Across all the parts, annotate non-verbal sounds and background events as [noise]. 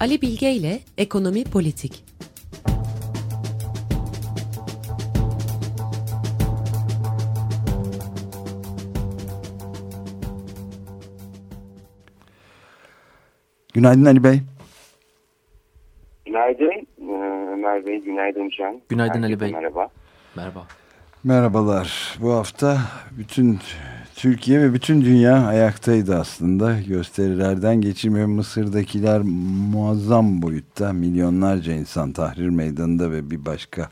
Ali Bilge ile Ekonomi Politik. Günaydın Ali Bey. Günaydın ee, Ömer Bey, günaydın Can. Günaydın Ali Bey. Merhaba. Merhaba. Merhabalar. Bu hafta bütün Türkiye ve bütün dünya ayaktaydı aslında. Gösterilerden geçirmiyor. Mısır'dakiler muazzam boyutta. Milyonlarca insan Tahrir Meydanı'nda ve bir başka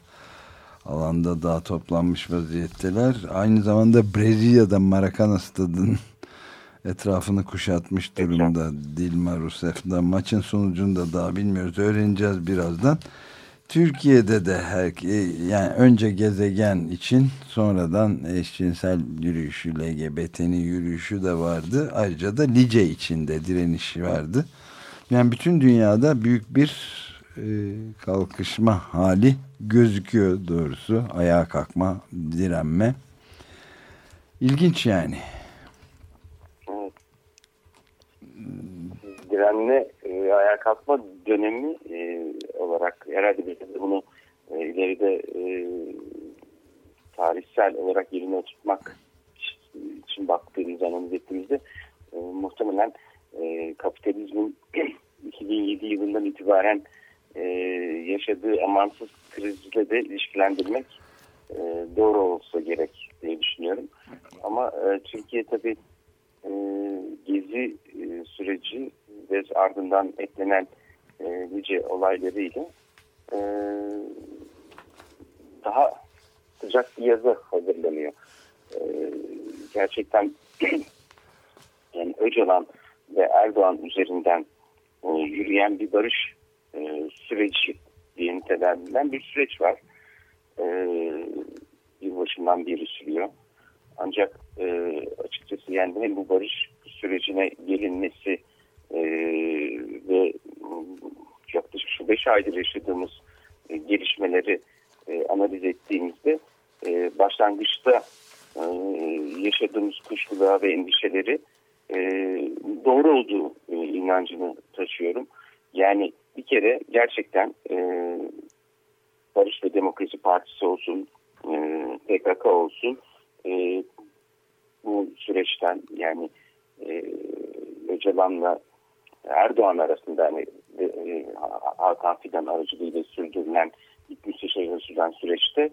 alanda daha toplanmış vaziyetteler. Aynı zamanda Brezilya'da Maracana Stadı'nın [laughs] etrafını kuşatmış durumda Dilma Rousseff'da. Maçın sonucunu da daha bilmiyoruz. Öğreneceğiz birazdan. Türkiye'de de her, yani önce gezegen için sonradan eşcinsel yürüyüşü, LGBT'nin yürüyüşü de vardı. Ayrıca da Lice içinde direnişi vardı. Yani bütün dünyada büyük bir e, kalkışma hali gözüküyor doğrusu. Ayağa kalkma, direnme. İlginç yani. direnme, e, ayağa kalkma dönemi e, olarak herhalde biz de bunu e, ileride e, tarihsel olarak yerine oturtmak için baktığımız, analiz ettiğimizde e, muhtemelen e, kapitalizmin [clears throat] 2007 yılından itibaren e, yaşadığı amansız krizle de ilişkilendirmek e, doğru olsa gerek diye düşünüyorum. Ama e, Türkiye tabii e, gezi e, süreci ve ardından eklenen e, nice olaylarıyla e, daha sıcak bir yazı hazırlanıyor. E, gerçekten [clears throat] yani Öcalan ve Erdoğan üzerinden e, yürüyen bir barış e, süreci diye nitelendirilen bir süreç var. E, yılbaşından beri sürüyor. Ancak e, açıkçası yani hem bu barış sürecine gelinmesi e, ve yaklaşık şu beş aydır yaşadığımız e, gelişmeleri e, analiz ettiğimizde e, başlangıçta yaşadığımız kuşkuluğa ve endişeleri doğru olduğu inancını taşıyorum. Yani bir kere gerçekten Barış ve Demokrasi Partisi olsun, e, PKK olsun bu süreçten yani e, Öcalan'la Erdoğan arasında hani e, Hakan Fidan aracılığıyla sürdürülen müsteşarı süren süreçte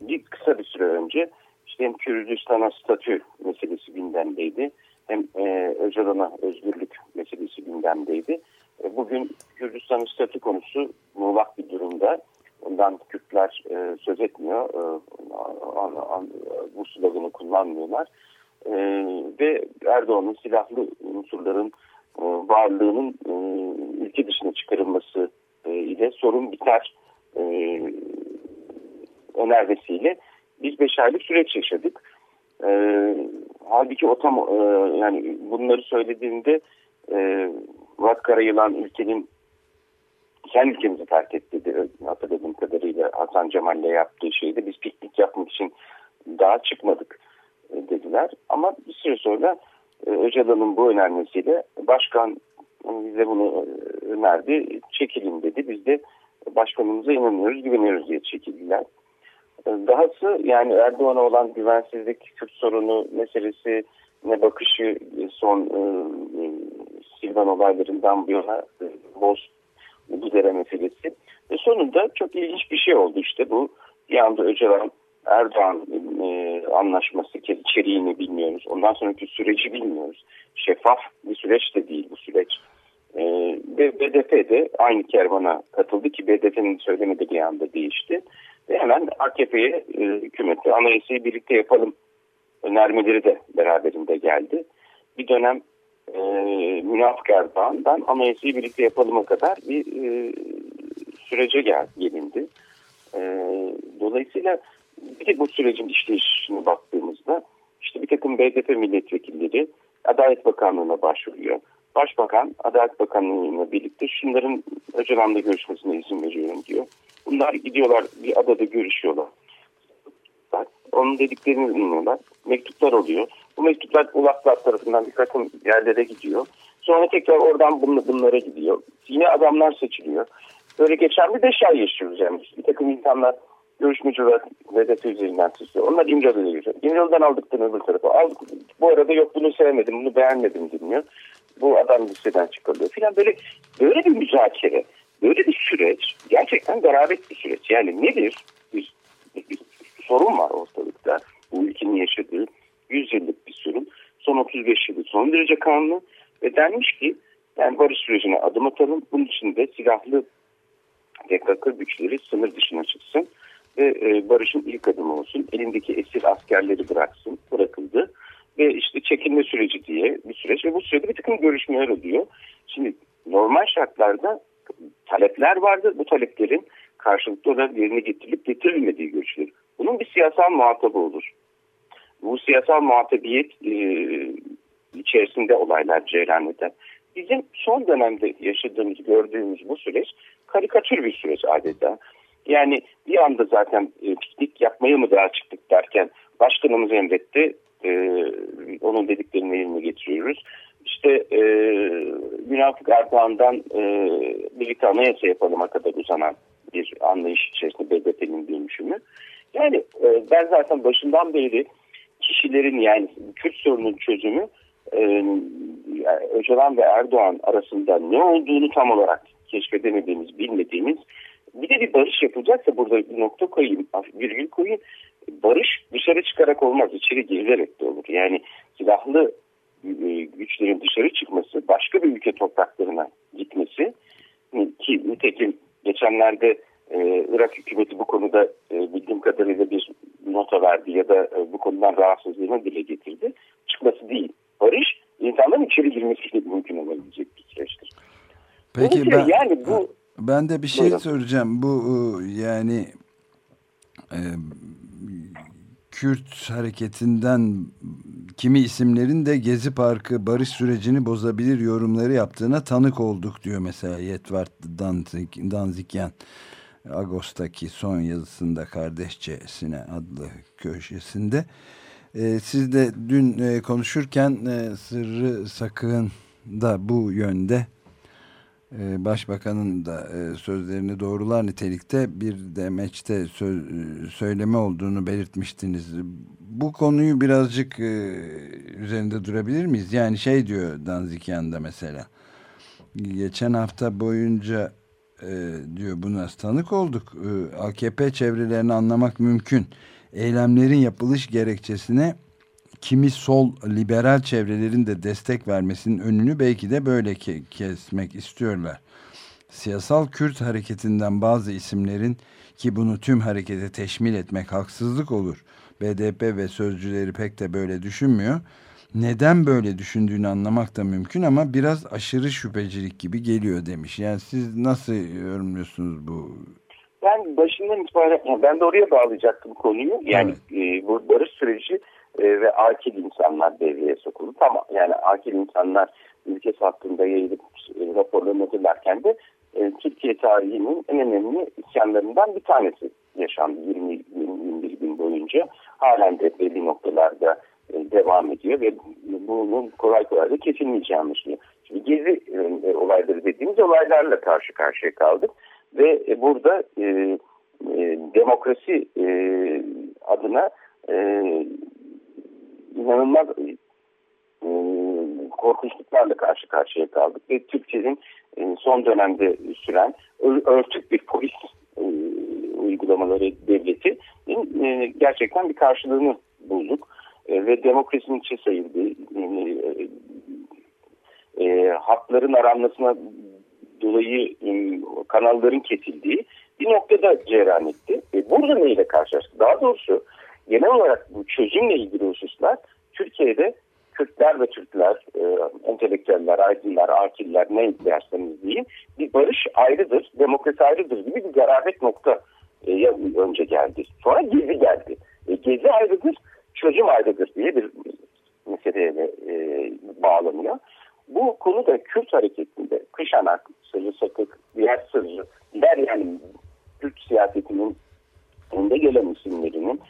bir kısa bir süre önce işte hem Kürdistan'a statü meselesi gündemdeydi hem e, Öcalan'a özgürlük meselesi gündemdeydi. E, bugün Kürdistan'ın statü konusu muğlak bir durumda. Ondan Kürtler e, söz etmiyor. E, an, an, bu sloganı kullanmıyorlar. E, ve Erdoğan'ın silahlı unsurların e, varlığının e, ülke dışına çıkarılması e, ile sorun biter e, önermesiyle biz beş aylık süreç yaşadık. E, halbuki o tam e, yani bunları söylediğinde e, Murat Karayılan ülkenin kendi ülkemizi terk etti dedi. Hatırladığım kadarıyla Hasan Cemal'le yaptığı şeyde biz piknik yapmak için daha çıkmadık e, dediler. Ama bir süre sonra e, Öcalan'ın bu önermesiyle başkan bize bunu e, önerdi. Çekilin dedi. Biz de başkanımıza inanıyoruz, güveniyoruz diye çekildiler. Dahası yani Erdoğan'a olan güvensizlik, Kürt sorunu meselesi ne bakışı son e, Silvan olaylarından bu yana e, Boz Ududere meselesi. Ve sonunda çok ilginç bir şey oldu işte bu. Bir anda Öcalan Erdoğan e, anlaşması içeriğini bilmiyoruz. Ondan sonraki süreci bilmiyoruz. Şeffaf bir süreç de değil bu süreç. E, ve BDP de aynı kervana katıldı ki BDP'nin bir anda değişti. Ve hemen AKP'ye e, hükümeti anayasayı birlikte yapalım önermeleri de beraberinde geldi. Bir dönem e, Münafık Erdoğan'dan anayasayı birlikte yapalıma kadar bir e, sürece gel, gelindi. E, dolayısıyla bir de bu sürecin işleyişine baktığımızda işte bir takım BDP milletvekilleri Adalet Bakanlığı'na başvuruyor. Başbakan Adalet Bakanlığı'yla birlikte şunların Öcalan'la görüşmesine izin veriyorum diyor. Bunlar gidiyorlar bir adada görüşüyorlar. onun dediklerini dinliyorlar. Mektuplar oluyor. Bu mektuplar ulaklar tarafından bir takım yerlere gidiyor. Sonra tekrar oradan bunlara gidiyor. Yine adamlar seçiliyor. Böyle geçen bir beş ay yaşıyoruz yani. Bir takım insanlar görüşmeci ve Vedat üzerinden seçiyor. Onlar İmralı'ya giriyor. İmralı'dan aldıklarını öbür tarafa. Aldık. Bu arada yok bunu sevmedim, bunu beğenmedim dinliyor. Bu adam listeden çıkarılıyor filan. Böyle, böyle bir müzakere, böyle bir süreç gerçekten garabet bir süreç. Yani nedir? Bir, bir, bir sorun var ortalıkta. Bu ülkenin yaşadığı 100 yıllık bir sorun. Son 35 yıllık son derece kanlı ve denmiş ki yani barış sürecine adım atalım. Bunun için de silahlı PKK güçleri sınır dışına çıksın ve e, barışın ilk adımı olsun. Elindeki esir askerleri bıraksın, bırakıldı. Ve işte çekilme süreci diye bir süreç ve bu sürede bir takım görüşmeler oluyor. Şimdi normal şartlarda talepler vardı. Bu taleplerin karşılıklı olarak yerine getirilip getirilmediği görüşülür. Bunun bir siyasal muhatabı olur. Bu siyasal muhatabiyet e, içerisinde olaylar cereyan eder. Bizim son dönemde yaşadığımız, gördüğümüz bu süreç karikatür bir süreç adeta. Yani bir anda zaten e, piknik yapmaya mı daha çıktık derken başkanımız emretti. E, onun dediklerini yerine getiriyoruz. İşte e, Münafık Erdoğan'dan e, birlikte anayasa yapalım'a kadar uzanan bir anlayış içerisinde BDP'nin dönüşümü. Yani e, ben zaten başından beri kişilerin yani Kürt sorunun çözümü e, Öcalan ve Erdoğan arasında ne olduğunu tam olarak keşfedemediğimiz, bilmediğimiz bir de bir barış yapılacaksa burada nokta koyayım, virgül koyayım. Barış dışarı çıkarak olmaz, içeri girilerek de olur. Yani silahlı e, güçlerin dışarı çıkması, başka bir ülke topraklarına gitmesi ki nitekim geçenlerde e, Irak hükümeti bu konuda e, bildiğim kadarıyla bir nota verdi ya da e, bu konudan rahatsızlığını dile getirdi. Çıkması değil. Barış insanların içeri girmesiyle mümkün olabilecek bir süreçtir. Peki ben, yani bu ben de bir şey Buyurun. soracağım. Bu e, yani e, Kürt hareketinden kimi isimlerin de Gezi Parkı barış sürecini bozabilir yorumları yaptığına tanık olduk diyor mesela Yetvart Danzik, Danzikyan. Ağustos'taki son yazısında kardeşçesine adlı köşesinde. E, siz de dün e, konuşurken e, Sırrı Sakın da bu yönde Başbakanın da e, sözlerini doğrular nitelikte bir demeçte söz, e, söyleme olduğunu belirtmiştiniz. Bu konuyu birazcık üzerinde durabilir miyiz? Yani şey diyor Danzikyan'da mesela. Geçen hafta boyunca diyor buna tanık olduk. AKP çevrelerini anlamak mümkün. Eylemlerin yapılış gerekçesine kimi sol liberal çevrelerin de destek vermesinin önünü belki de böyle ke kesmek istiyorlar. Siyasal Kürt hareketinden bazı isimlerin ki bunu tüm harekete teşmil etmek haksızlık olur. BDP ve sözcüleri pek de böyle düşünmüyor. Neden böyle düşündüğünü anlamak da mümkün ama biraz aşırı şüphecilik gibi geliyor demiş. Yani siz nasıl yorumluyorsunuz bu ben başından itibaren ben de oraya bağlayacaktım konuyu. Yani evet. e, bu barış süreci e, ve akil insanlar devreye sokuldu. Tamam yani akil insanlar ülkesi hakkında yayılıp e, raporlarını hazırlarken de e, Türkiye tarihinin en önemli isyanlarından bir tanesi yaşandı 20-21 gün boyunca. Halen de belli noktalarda e, devam ediyor ve bunun kolay kolay da kesilmeyeceği anlaşılıyor. Şimdi gezi e, olayları dediğimiz olaylarla karşı karşıya kaldık ve e, burada e, e, demokrasi e, adına e, inanılmaz e, korkunçluklarla karşı karşıya kaldık ve Türkiye'nin e, son dönemde süren örtük bir polis e, uygulamaları devleti e, gerçekten bir karşılığını bulduk ve demokrasinin içe sayıldığı hakların aranmasına dolayı kanalların kesildiği bir noktada cereyan etti. Burada neyle karşılaştık? Daha doğrusu genel olarak bu çözümle ilgili hususlar Türkiye'de Kürtler ve Türkler, e, entelektüeller, aydınlar, akiller ne derseniz deyin bir barış ayrıdır, demokrasi ayrıdır gibi bir garabet nokta e, önce geldi. Sonra gezi geldi. E, gezi ayrıdır, çözüm ayrıdır diye bir meseleye e, bağlanıyor. Bu konu da Kürt hareketinde Kışanak, Sırrı Sakık, diğer Sırrı, diğer yani Kürt siyasetinin önde gelen isimlerinin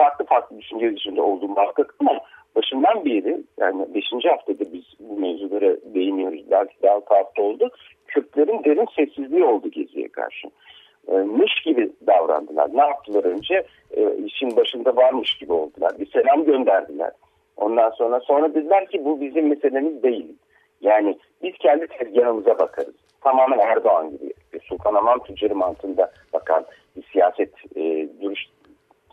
farklı farklı düşünce içinde olduğum muhakkak ama başından beri yani 5. haftada biz bu mevzulara değiniyoruz. Belki daha hafta oldu. Kürtlerin derin sessizliği oldu Gezi'ye karşı. E, mış gibi davrandılar. Ne yaptılar önce? E, işin başında varmış gibi oldular. Bir selam gönderdiler. Ondan sonra sonra dediler ki bu bizim meselemiz değil. Yani biz kendi tezgahımıza bakarız. Tamamen Erdoğan gibi. Sultan Aman tüccarı mantığında bakan bir siyaset e, duruş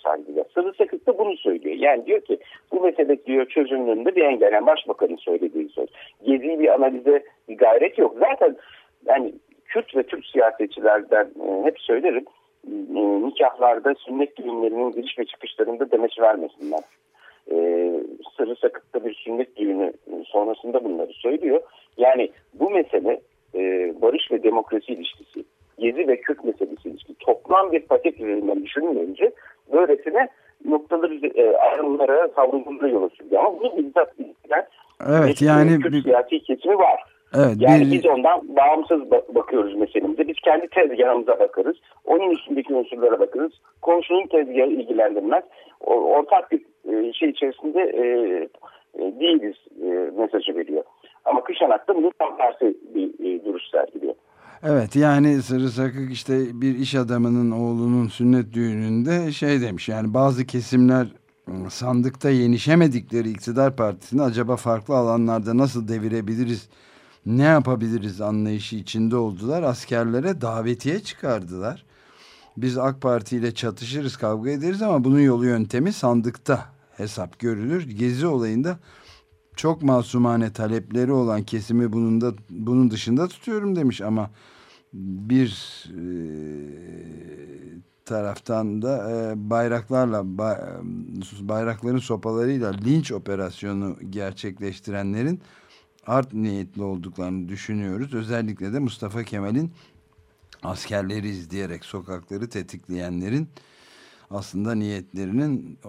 sergiliyor. Sırrı Sakık da bunu söylüyor. Yani diyor ki bu mesele diyor çözümünde bir engel. Yani başbakanın söylediği söz. Gezi bir analize bir gayret yok. Zaten yani Kürt ve Türk siyasetçilerden e, hep söylerim e, nikahlarda sünnet düğünlerinin giriş ve çıkışlarında demeç vermesinler. E, Sırrı Sakık'ta bir sünnet düğünü sonrasında bunları söylüyor. Yani bu mesele e, barış ve demokrasi ilişkisi, Gezi ve Kürt meselesi ilişkisi toplam bir paket üzerinden düşünülmeyince böylesine noktaları e, ayrımlara savrulduğunda yol açılıyor. Ama bunu bizzat isteyen evet, yani Kürt bir... siyasi kesimi var. Evet, yani bir... biz ondan bağımsız bakıyoruz meselemize. Biz kendi tezgahımıza bakarız. Onun üstündeki unsurlara bakarız. Komşunun tezgahı ilgilendirmez. Ortak bir e, şey içerisinde e, e, değiliz mesajı veriyor. Ama Kışanak'ta bunun tam tersi bir duruş sergiliyor. Evet yani Sırrı Sakık işte bir iş adamının oğlunun sünnet düğününde şey demiş yani bazı kesimler sandıkta yenişemedikleri iktidar partisini acaba farklı alanlarda nasıl devirebiliriz ne yapabiliriz anlayışı içinde oldular. Askerlere davetiye çıkardılar. Biz AK Parti ile çatışırız, kavga ederiz ama bunun yolu yöntemi sandıkta hesap görülür. Gezi olayında çok masumane talepleri olan kesimi bunun da bunun dışında tutuyorum demiş ama bir e, taraftan da e, bayraklarla bayrakların sopalarıyla linç operasyonu gerçekleştirenlerin art niyetli olduklarını düşünüyoruz. Özellikle de Mustafa Kemal'in askerleri izleyerek sokakları tetikleyenlerin aslında niyetlerinin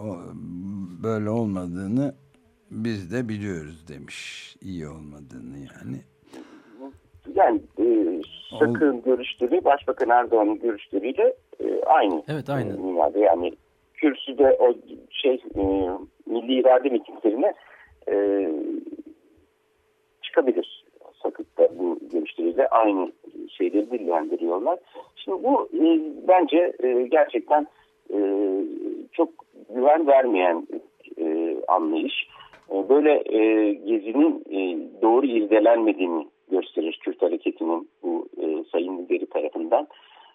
böyle olmadığını biz de biliyoruz demiş. İyi olmadığını yani. Yani e, Sakın görüşleri Başbakan Erdoğan'ın görüşleriyle e, aynı. Evet aynı. E, yani kürsüde o şey e, milli irade mitinglerine e, çıkabilir. Sakık'ta bu görüşleriyle aynı şeyleri dillendiriyorlar. Şimdi bu e, bence e, gerçekten e, çok güven vermeyen e, anlayış. E, böyle e, gezinin e, doğru irdelenmediğini gösterir Kürt hareketinin bu e, sayın lideri tarafından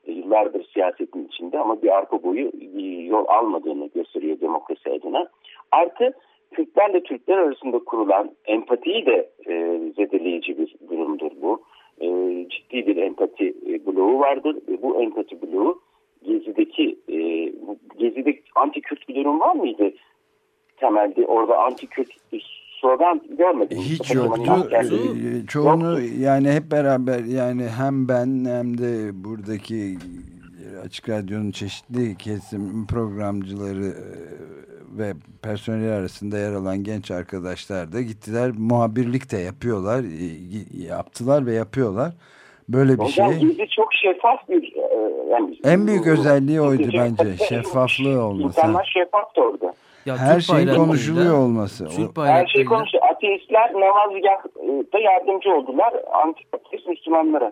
e, yıllardır siyasetin içinde ama bir arka boyu e, yol almadığını gösteriyor demokrasi adına. Artı Kürtlerle Türkler arasında kurulan empatiyi de e, zedeleyici bir durumdur bu. E, ciddi bir empati e, bloğu vardır ve bu empati bloğu Gezi'deki e, Gezi'de anti-Kürt bir durum var mıydı? Temelde orada anti-Kürt slogan görmedim. Hiç yoktu. Ee, çoğunu yoktu. yani hep beraber yani hem ben hem de buradaki Açık Radyo'nun çeşitli kesim programcıları e, ve personeli arasında yer alan genç arkadaşlar da gittiler muhabirlik de yapıyorlar e, yaptılar ve yapıyorlar böyle bir Hocam, şey. Hocam çok şeffaf bir e, yani, en büyük özelliği oydu bence [laughs] şeffaflığı olması. İnsanlar şeffaftı orada. Ya, Her şey konuşuluyor olması. Türk Her şey konuşuyor. Ateistler namazgahta yardımcı oldular antipatrist Müslümanlara.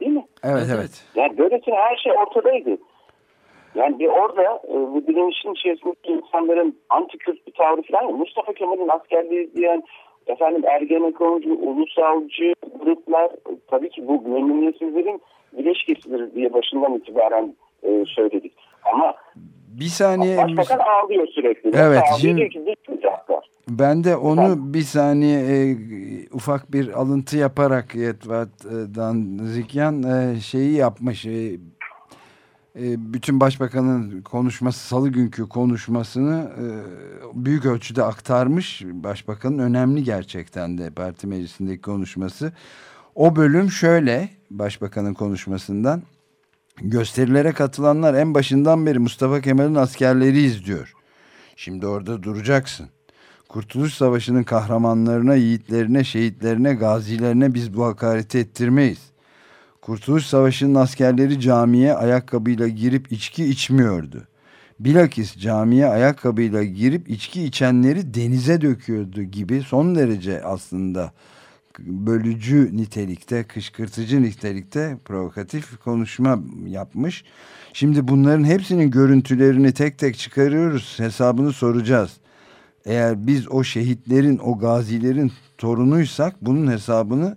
Değil mi? Evet evet. Yani böylesine her şey ortadaydı. Yani bir orada e, bu direnişin içerisindeki insanların anti-Kürt bir tavrı falan Mustafa Kemal'in askerliği diyen efendim Ergenekoncu, ulusalcı gruplar tabii ki bu memnuniyetsizlerin bileşkesidir diye başından itibaren e, söyledik. Ama bir saniye. Başbakan ağlıyor sürekli. Evet. Şimdi, ben de onu Sen, bir saniye e, ufak bir alıntı yaparak Yetvat'dan Zikyan e, şeyi yapmış. E, e, bütün başbakanın konuşması salı günkü konuşmasını e, büyük ölçüde aktarmış. Başbakanın önemli gerçekten de parti meclisindeki konuşması. O bölüm şöyle başbakanın konuşmasından. Gösterilere katılanlar en başından beri Mustafa Kemal'in askerleri izliyor. Şimdi orada duracaksın. Kurtuluş Savaşı'nın kahramanlarına, yiğitlerine, şehitlerine, gazilerine biz bu hakareti ettirmeyiz. Kurtuluş Savaşı'nın askerleri camiye ayakkabıyla girip içki içmiyordu. bilakis camiye ayakkabıyla girip içki içenleri denize döküyordu gibi son derece aslında bölücü nitelikte, kışkırtıcı nitelikte provokatif konuşma yapmış. Şimdi bunların hepsinin görüntülerini tek tek çıkarıyoruz, hesabını soracağız. Eğer biz o şehitlerin, o gazilerin torunuysak bunun hesabını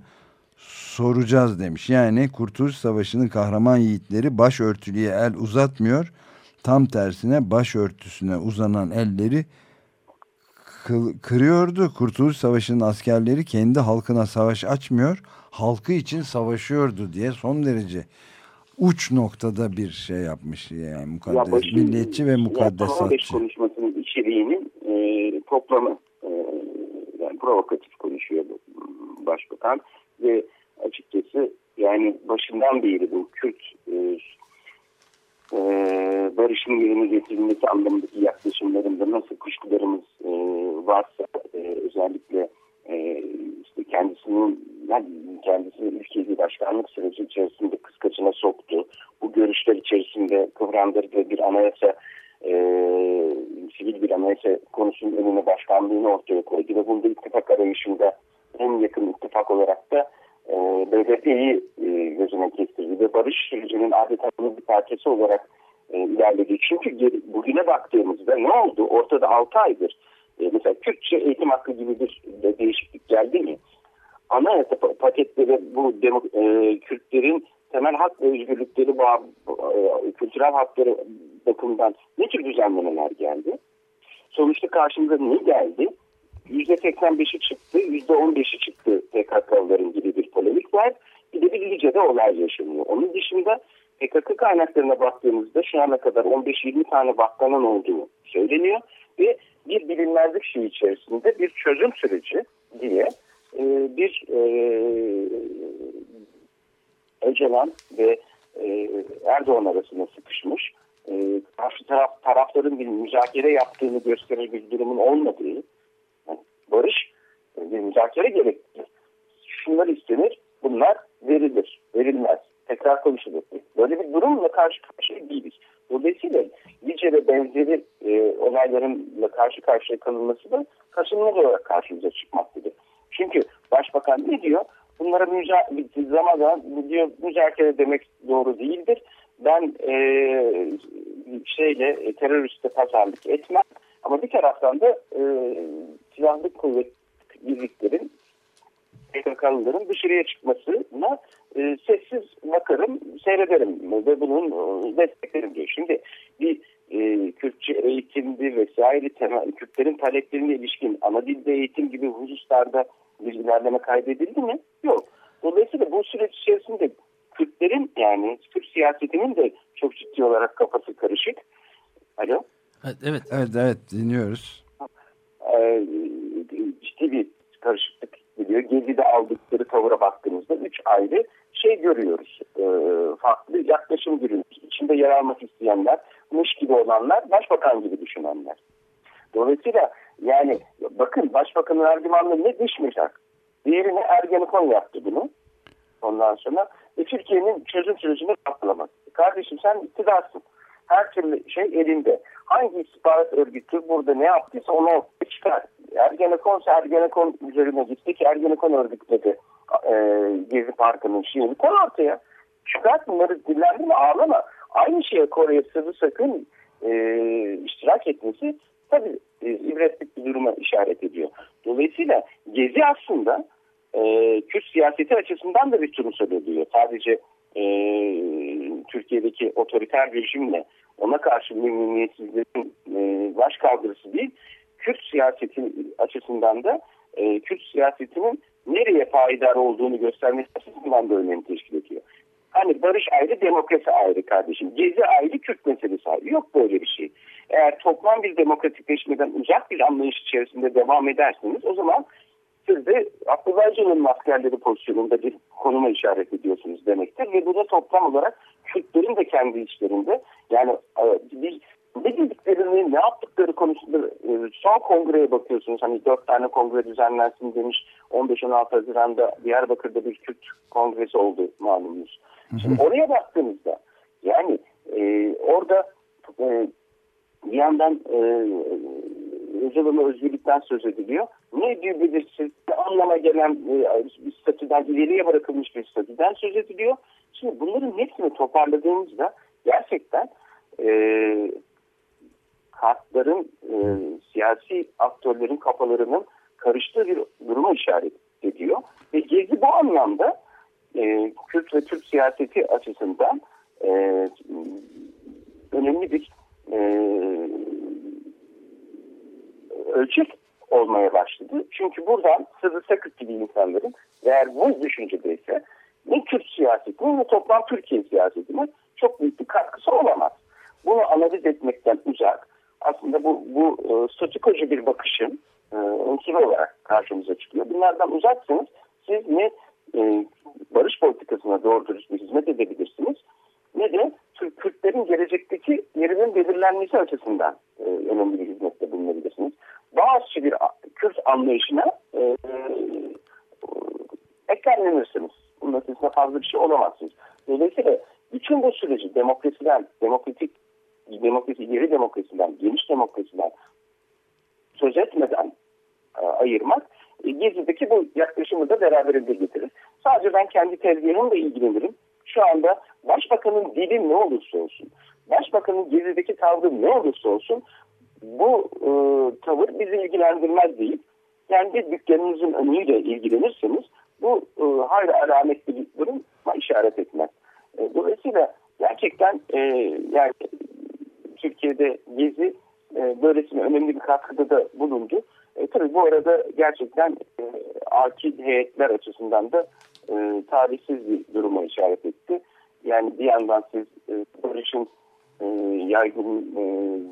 soracağız demiş. Yani Kurtuluş Savaşı'nın kahraman yiğitleri başörtülüye el uzatmıyor. Tam tersine başörtüsüne uzanan elleri kırıyordu. Kurtuluş Savaşı'nın askerleri kendi halkına savaş açmıyor, halkı için savaşıyordu diye son derece uç noktada bir şey yapmış yani mukaddes, ya başı, milliyetçi ve mukaddesatçı. Konuşmasının içeriğinin e, toplamı e, yani provokatif konuşuyor başbakan ve açıkçası yani başından beri bu Kürt e, e, barışın yerine getirilmesi anlamındaki yaklaşımlarında nasıl kuşkularımız e, varsa e, özellikle e, işte kendisinin yani kendisi ülkeyi başkanlık süreci içerisinde kıskaçına soktu. Bu görüşler içerisinde kıvrandırdığı bir anayasa e, sivil bir anayasa konusunun önüne başkanlığını ortaya koydu ve bunda ittifak arayışında en yakın ittifak olarak da BDP'yi e, gözüne kestirdi ve barış sürecinin adeta bir parçası olarak e, ilerledi. Çünkü bugüne baktığımızda ne oldu? Ortada 6 aydır e, mesela Kürtçe eğitim hakkı gibi bir de değişiklik geldi mi? Anayasa paketleri bu demo, e, Kürtlerin temel hak ve özgürlükleri e, kültürel hakları bakımından ne tür düzenlemeler geldi? Sonuçta karşımıza ne geldi? %85'i çıktı, %15'i çıktı PKK'ların gibi bir polemik var. Bir de bir Lice'de olay yaşanıyor. Onun dışında PKK kaynaklarına baktığımızda şu ana kadar 15-20 tane bakkanan olduğu söyleniyor. Ve bir bilinmezlik şey içerisinde bir çözüm süreci diye e, bir e, Öcalan ve e, Erdoğan arasında sıkışmış e, karşı taraf tarafların bir müzakere yaptığını gösterir bir durumun olmadığı barış bir müzakere gerektirir. Şunlar istenir, bunlar verilir, verilmez, tekrar konuşulur. Böyle bir durumla karşı karşıya değiliz. Dolayısıyla Lice ve benzeri e, olaylarınla karşı karşıya kalınması da kaçınılmaz olarak karşımıza çıkmaktadır. Çünkü başbakan ne diyor? Bunlara mücadele zaman diyor müzakere demek doğru değildir. Ben e, şeyle e, teröriste pazarlık etmem. Ama bir taraftan da e, silahlı kuvvet birliklerin PKK'lıların dışarıya çıkmasına e, sessiz bakarım, seyrederim ve bunun e, desteklerim diyor. Şimdi bir e, Kürtçe eğitimdi vesaire temel, Kürtlerin taleplerine ilişkin ana dilde eğitim gibi hususlarda bir ilerleme kaydedildi mi? Yok. Dolayısıyla bu süreç içerisinde Kürtlerin yani Kürt siyasetinin de çok ciddi olarak kafası karışık. Alo? Evet. Evet, evet dinliyoruz. Ee, ciddi bir karışıklık geliyor. Gezi'de aldıkları tavıra baktığımızda üç ayrı şey görüyoruz. Ee, farklı yaklaşım görüyoruz. İçinde yer almak isteyenler, mış gibi olanlar, başbakan gibi düşünenler. Dolayısıyla yani bakın başbakanın argümanları ne dış mihrak. Diğerine Ergenekon yaptı bunu. Ondan sonra ve Türkiye'nin çözüm sürecini kaplamak. Kardeşim sen iktidarsın. Her türlü şey elinde. Hangi istihbarat örgütü burada ne yaptıysa onu çıkar. Ergenekon Ergenekon üzerine gitti ki Ergenekon örgütledi e, Gezi Parkı'nın şeyini koy ortaya. Çıkart bunları dillendirme ağlama. Aynı şeye Kore'ye sırrı sakın e, iştirak etmesi tabii e, ibretlik bir duruma işaret ediyor. Dolayısıyla Gezi aslında e, Kürt siyaseti açısından da bir turnusol oluyor. Sadece e, Türkiye'deki otoriter rejimle ona karşı memnuniyetsizlerin e, baş kaldırısı değil, Kürt siyaseti açısından da e, Kürt siyasetinin nereye faydar olduğunu göstermesi açısından da önemli teşkil ediyor. Hani barış ayrı, demokrasi ayrı kardeşim. Gezi ayrı, Kürt meselesi ayrı. Yok böyle bir şey. Eğer toplam bir demokratikleşmeden uzak bir anlayış içerisinde devam ederseniz o zaman siz de Abdullah Öcalan'ın askerleri pozisyonunda bir konuma işaret ediyorsunuz demektir. Ve bu da toplam olarak Kürtlerin de kendi içlerinde yani e, bir ne bildiklerini, ne yaptıkları konusunda e, son kongreye bakıyorsunuz. Hani dört tane kongre düzenlensin demiş. 15-16 Haziran'da Diyarbakır'da bir Kürt kongresi oldu malumunuz. Şimdi oraya baktığımızda yani e, orada e, bir yandan e, Öcalan'a özgürlükten söz ediliyor. Ne diyor belirsiz, anlama gelen e, bir statüden, ileriye bırakılmış bir statüden söz ediliyor. Şimdi bunların hepsini toparladığımızda gerçekten e, kartların, e, siyasi aktörlerin kafalarının karıştığı bir duruma işaret ediyor. Ve Gezi bu anlamda e, Kürt ve Türk siyaseti açısından e, önemli bir e, ölçek olmaya başladı. Çünkü buradan Sırrı Sakıt gibi insanların eğer bu düşüncedeyse ne Kürt siyaseti ne toplam Türkiye siyasetine çok büyük bir katkısı olamaz. Bunu analiz etmekten uzak. Aslında bu, bu e, statikocu bir bakışın e, unsuru olarak karşımıza çıkıyor. Bunlardan uzaksınız siz ne e, barış politikasına doğru dürüst bir hizmet edebilirsiniz ne de Türk Kürtlerin gelecekteki yerinin belirlenmesi açısından e, önemli bir hizmette bulunabilirsiniz. Bazı bir Kürt anlayışına e, e, eklemlenirsiniz. Bunun ötesinde fazla bir şey olamazsınız. Dolayısıyla bütün bu süreci demokrasiden, demokratik demokrasi, ileri demokrasiden, geniş demokrasiden söz etmeden e, ayırmak e, Gezi'deki bu yaklaşımı da beraberinde getirir. Sadece ben kendi tezgahımla ilgilenirim. Şu anda başbakanın dili ne olursa olsun, başbakanın Gezi'deki tavrı ne olursa olsun bu e, tavır bizi ilgilendirmez değil. Kendi dükkanınızın önüyle ilgilenirseniz bu e, hayli alametli bir durum işaret etmez. E, dolayısıyla gerçekten e, yani Türkiye'de Gezi e, böylesine önemli bir katkıda da bulundu. E, tabii bu arada gerçekten e, akil heyetler açısından da e, tarihsiz bir duruma işaret etti. Yani bir yandan siz e, barışın e, yaygın e,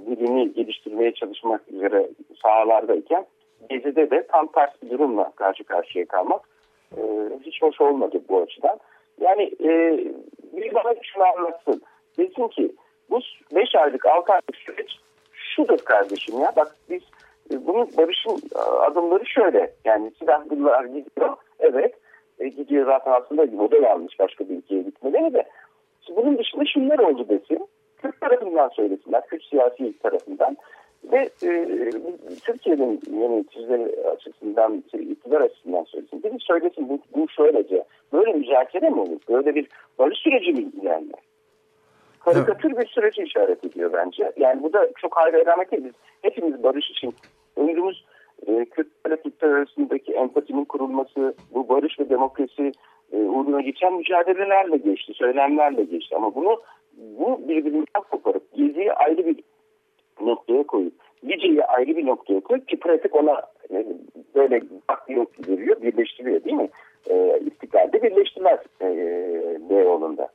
dilini geliştirmeye çalışmak üzere sahalardayken Gezi'de de tam ters bir durumla karşı karşıya kalmak e, hiç hoş olmadı bu açıdan. Yani e, bir bana şunu anlatsın. Desin ki bu 5 aylık 6 aylık süreç şudur kardeşim ya bak biz e, bunun barışın e, adımları şöyle yani silahlılar gidiyor evet e, gidiyor zaten aslında model almış başka bir ülkeye gitmeleri de bunun dışında şunlar oldu desin Kürt tarafından söylesinler Kürt siyasi tarafından ve e, Türkiye'nin yöneticileri açısından, iktidar açısından söylesin. Biri söylesin bu, bu şöylece. Böyle müzakere mi olur? Böyle bir barış süreci mi ilerler? Karikatür evet. bir süreci işaret ediyor bence. Yani bu da çok hayra alamet değil. Biz hepimiz barış için ömrümüz e, Kürtlerle Türkler arasındaki empatinin kurulması, bu barış ve demokrasi e, uğruna geçen mücadelelerle geçti, söylemlerle geçti. Ama bunu bu birbirinden koparıp Gezi'yi ayrı bir noktaya koyup Lice'yi ayrı bir noktaya koyup ki pratik ona e, böyle bakıyor veriyor, birleştiriyor değil mi? E, İstiklalde birleştiler e, Beyoğlu'nda.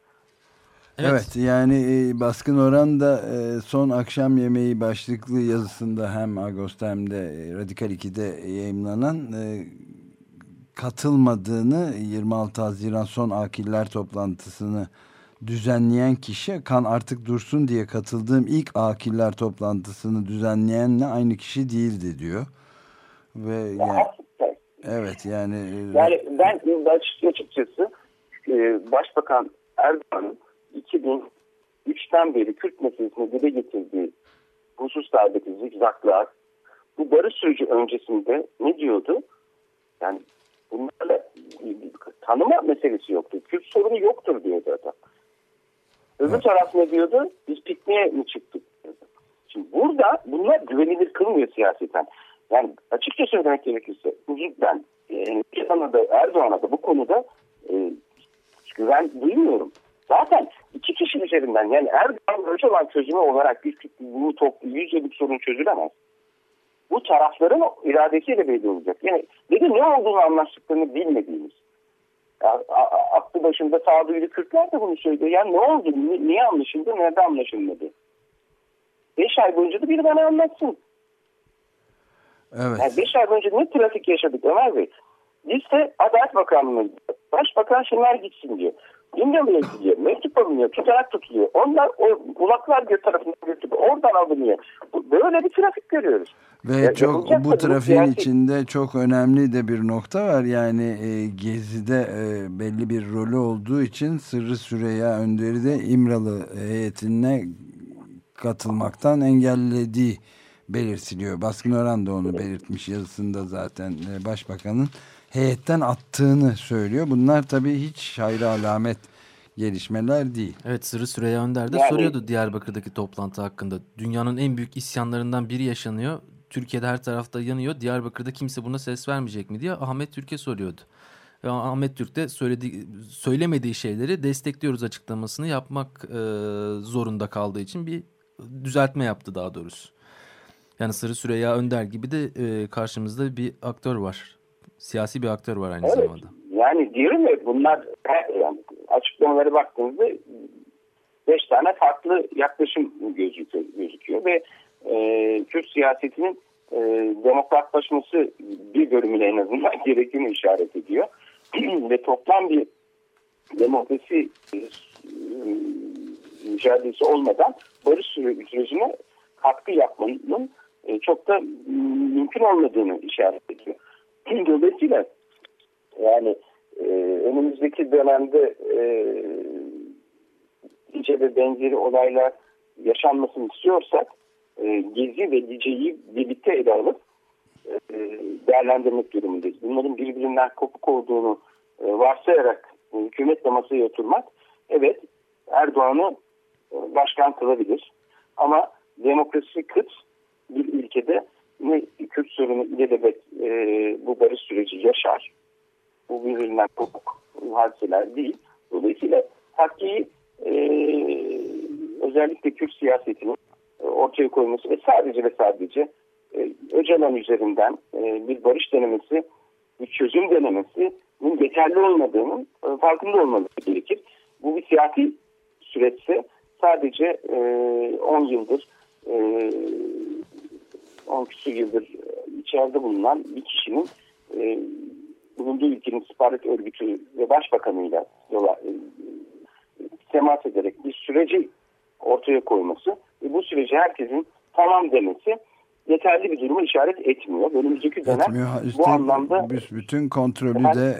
Evet. evet yani e, Baskın Oran da e, son akşam yemeği başlıklı yazısında hem Ağustos hem de e, Radikal 2'de yayınlanan katılmadığını 26 Haziran son akiller toplantısını düzenleyen kişi kan artık dursun diye katıldığım ilk akiller toplantısını düzenleyenle aynı kişi değildi diyor. Ve yani, evet yani yani ben açıkçası Başbakan Erdoğan'ın 2003'ten beri Kürt meselesini dile getirdiği hususlardaki zikzaklar bu barış süreci öncesinde ne diyordu? Yani bunlarla tanıma meselesi yoktu. Kürt sorunu yoktur diyordu adam. Öbür taraf ne diyordu? Biz pikniğe mi çıktık? Şimdi burada bunlar güvenilir kılmıyor siyaseten. Yani açıkça söylemek gerekirse ben e, da Erdoğan'a da bu konuda e, güven duymuyorum. Zaten iki kişi üzerinden yani Erdoğan Öcalan çözümü olarak bir, bu toplu yüz yıllık sorun çözülemez. Bu tarafların iradesiyle belli olacak. Yani dedi ne olduğunu anlaştıklarını bilmediğimiz aklı başında sağduyulu Kürtler de bunu söylüyor. Yani ne oldu? Niye anlaşıldı? Nerede anlaşılmadı? Beş ay boyunca da biri bana anlatsın. Evet. Yani beş ay boyunca ne trafik yaşadık Ömer Bey? Liste Adalet Bakanlığı Başbakan şunlar gitsin diyor. İmralı'ya gidiyor, mektup alınıyor, tutarak tutuluyor. Onlar o kulaklar bir tarafından götürüyor, oradan alınıyor. Böyle bir trafik görüyoruz. Ve ya, çok bu trafiğin siyasi... içinde çok önemli de bir nokta var. Yani e, Gezi'de e, belli bir rolü olduğu için Sırrı Süreyya Önderi de İmralı heyetine katılmaktan engellediği belirtiliyor. Baskın Ören de onu belirtmiş yazısında zaten e, başbakanın heyetten attığını söylüyor. Bunlar tabii hiç hayra alamet gelişmeler değil. Evet Sırrı Süreyya Önder de yani, soruyordu Diyarbakır'daki toplantı hakkında. Dünyanın en büyük isyanlarından biri yaşanıyor. Türkiye'de her tarafta yanıyor. Diyarbakır'da kimse buna ses vermeyecek mi diye Ahmet Türk'e soruyordu. Ve Ahmet Türk de söylediği, söylemediği şeyleri destekliyoruz açıklamasını yapmak e, zorunda kaldığı için bir düzeltme yaptı daha doğrusu. Yani Sırrı Süreyya Önder gibi de e, karşımızda bir aktör var. Siyasi bir aktör var aynı evet, zamanda. Yani diyorum ya bunlar yani açıklamaları baktığınızda beş tane farklı yaklaşım gözüküyor, gözüküyor ve e, Kürt siyasetinin e, demokratlaşması bir bölümüne en azından [laughs] gerektiğini işaret ediyor. [clears throat] ve toplam bir demokrasi e, mücadelesi olmadan barış sürecine katkı yapmanın e, çok da mümkün olmadığını işaret ediyor. Dolayısıyla yani e, önümüzdeki dönemde e, iyice ve benzeri olaylar yaşanmasını istiyorsak e, Gezi ve Lice'yi birlikte ele alıp e, değerlendirmek durumundayız. Bunların birbirinden kopuk olduğunu e, varsayarak e, hükümetle masaya oturmak evet Erdoğan'ı e, başkan kılabilir. Ama demokrasi kıt bir ülkede ne Kürt sorunu ilelebet e, bu barış süreci yaşar. Bu birbirinden kopuk hadiseler değil. Dolayısıyla Hakkı'yı e, özellikle Kürt siyasetinin e, ortaya koyması ve sadece ve sadece e, Öcalan üzerinden e, bir barış denemesi, bir çözüm denemesinin yeterli olmadığının e, farkında olmalı gerekir. Bu bir siyasi süreçse sadece e, 10 yıldır e, 10 küsur yıldır içeride bulunan bir kişinin e, bulunduğu ülkenin istihbarat örgütü ve başbakanıyla yola, e, temas ederek bir süreci ortaya koyması ve bu süreci herkesin tamam demesi yeterli bir durumu işaret etmiyor. Önümüzdeki dönem etmiyor. bu anlamda bütün kontrolü de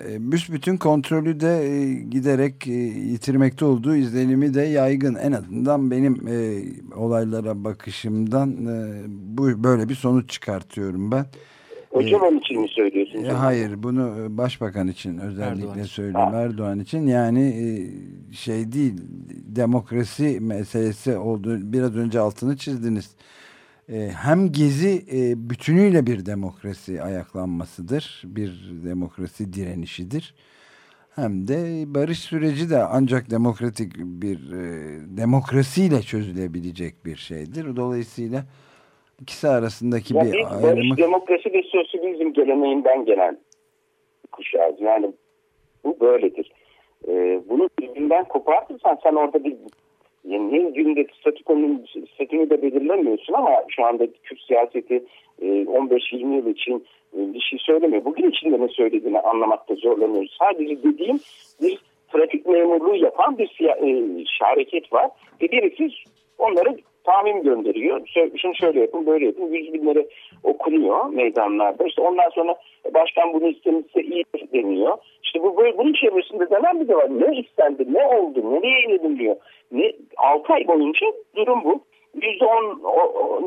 bütün kontrolü de e, giderek e, yitirmekte olduğu izlenimi de yaygın. En azından benim e, olaylara bakışımdan e, bu böyle bir sonuç çıkartıyorum ben. Öcalan için mi söylüyorsunuz? E, hayır bunu e, başbakan için özellikle Erdoğan. söylüyorum ha. Erdoğan için. Yani e, şey değil demokrasi meselesi olduğu biraz önce altını çizdiniz. E, hem gezi e, bütünüyle bir demokrasi ayaklanmasıdır. Bir demokrasi direnişidir. Hem de barış süreci de ancak demokratik bir e, demokrasiyle çözülebilecek bir şeydir. Dolayısıyla ikisi arasındaki ya bir ayrımı... Barış, demokrasi ve sosyalizm geleneğinden gelen kuşağız. Yani bu böyledir. Ee, bunu birbirinden kopartırsan sen orada bir yani günde statükonun statünü de belirlemiyorsun ama şu anda Kürt siyaseti 15-20 e, yıl için e, bir şey söylemiyor. Bugün için de ne söylediğini anlamakta zorlanıyoruz. Sadece dediğim bir trafik memurluğu yapan bir e, hareket var. Ve birisi onları tahmin gönderiyor. Şunu şöyle yapın böyle yapın. Yüz binlere okunuyor meydanlarda. İşte ondan sonra başkan bunu istemişse iyi deniyor. İşte bu böyle bunun çevresinde denen bir de var. Ne istendi, ne oldu, nereye inilmiyor. Ne, 6 ay boyunca durum bu. Yüzde on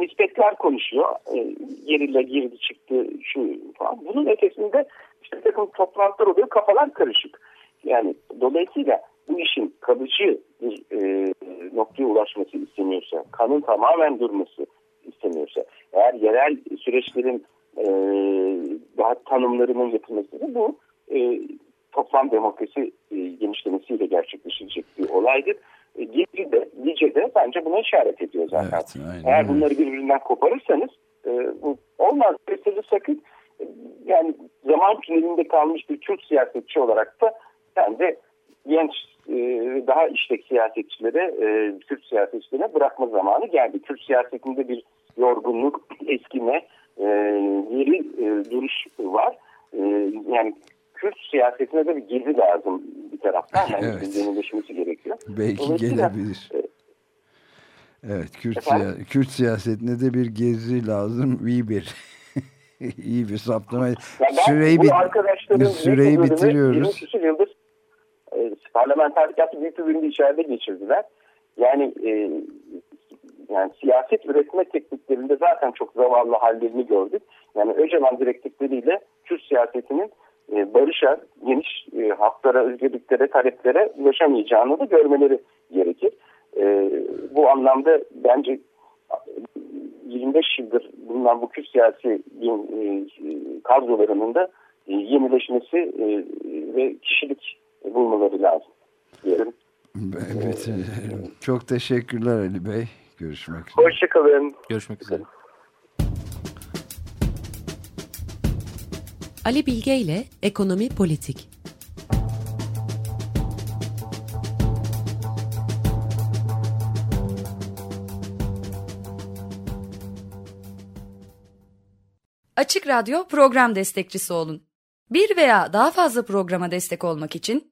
nispetler konuşuyor. E, geriyle girdi çıktı şu falan. Bunun ötesinde işte takım toplantılar oluyor. Kafalar karışık. Yani dolayısıyla bu işin kalıcı bir e, noktaya ulaşması isteniyorsa, kanın tamamen durması isteniyorsa, eğer yerel süreçlerin e, daha tanımlarının yapılması bu e, toplam demokrasi e, genişlemesiyle gerçekleşecek bir olaydır. E, Gizli'de, Lice'de bence buna işaret ediyor zaten. Evet, aynen. Eğer bunları birbirinden koparırsanız e, bu olmaz. Mesela sakın e, yani zaman tünelinde kalmış bir Türk siyasetçi olarak da bence genç e, daha işlek siyasetçilere, e, Kürt siyasetçilere bırakma zamanı geldi. Kürt siyasetinde bir yorgunluk, eskime, e, geri e, duruş var. E, yani Kürt siyasetine de bir gezi lazım bir taraftan. Yani evet. yenileşmesi gerekiyor. Belki gelebilir. E, evet, Kürt, siya Kürt siyasetine de bir gezi lazım. İyi bir [laughs] iyi bir saptama. süreyi, bit süreyi bitiriyoruz. 20 yıldır e, parlamenterlik yaptı büyük bir bölümde içeride geçirdiler. Yani e, yani siyaset üretme tekniklerinde zaten çok zavallı hallerini gördük. Yani Öcalan direktifleriyle Kürt siyasetinin e, barışa, geniş e, haklara, özgürlüklere, taleplere ulaşamayacağını da görmeleri gerekir. E, bu anlamda bence 25 yıldır bulunan bu Kürt siyasi e, kadrolarının da e, yenileşmesi e, ve kişilik bulmaları lazım diyelim. Evet, çok teşekkürler Ali Bey. Görüşmek üzere. Hoşçakalın. Görüşmek üzere. Ali Bilge ile Ekonomi Politik Açık Radyo program destekçisi olun. Bir veya daha fazla programa destek olmak için